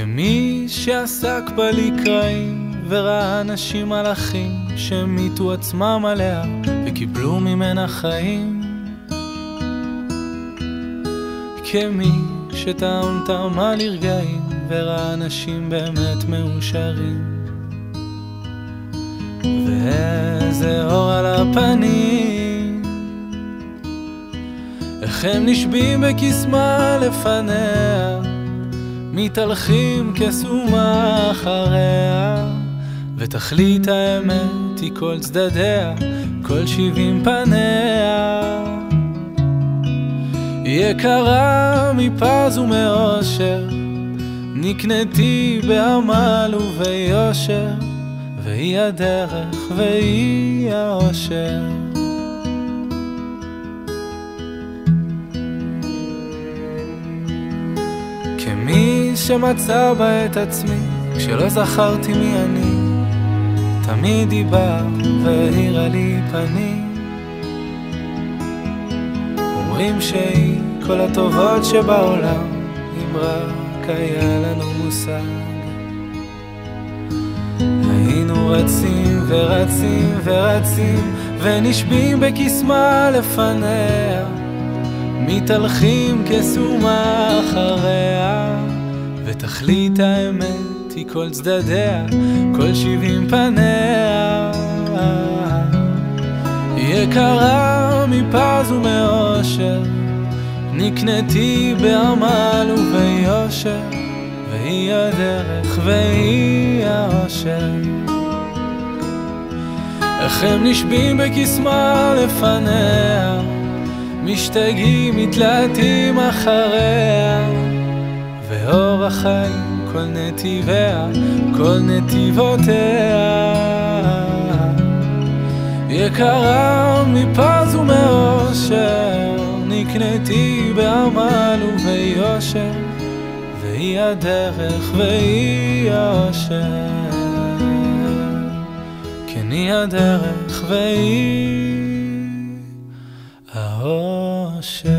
כמי שעסק בלקרעים וראה אנשים מלאכים שמיתו עצמם עליה וקיבלו ממנה חיים. כמי שטעם טעמה לרגעים וראה אנשים באמת מאושרים. ואיזה אור על הפנים. איך הם נשבים בקסמה לפניה מתהלכים כסומה אחריה ותכלית האמת היא כל צדדיה, כל שבעים פניה. יקרה מפז ומאושר נקנתי בעמל וביושר והיא הדרך והיא האושר. כמי שמצא בה את עצמי כשלא זכרתי מי אני תמיד היא באה והאירה לי פנים. אומרים שהיא כל הטובות שבעולם אם רק היה לנו מושג. היינו רצים ורצים ורצים ונשבים בקסמה לפניה מתהלכים כסומה אחריה ותכלית האמת היא כל צדדיה, כל שבעים פניה. יקרה מפז ומאושר נקנתי בעמל וביושר והיא הדרך והיא האושר. איך הם נשבים בקסמה לפניה משתגעים, מתלהטים אחריה ואור החיים כל נתיביה, כל נתיבותיה. יקרה מפז ומאושר נקנתי בעמל וביושר והיא הדרך והיא האושר. כן היא הדרך והיא האושר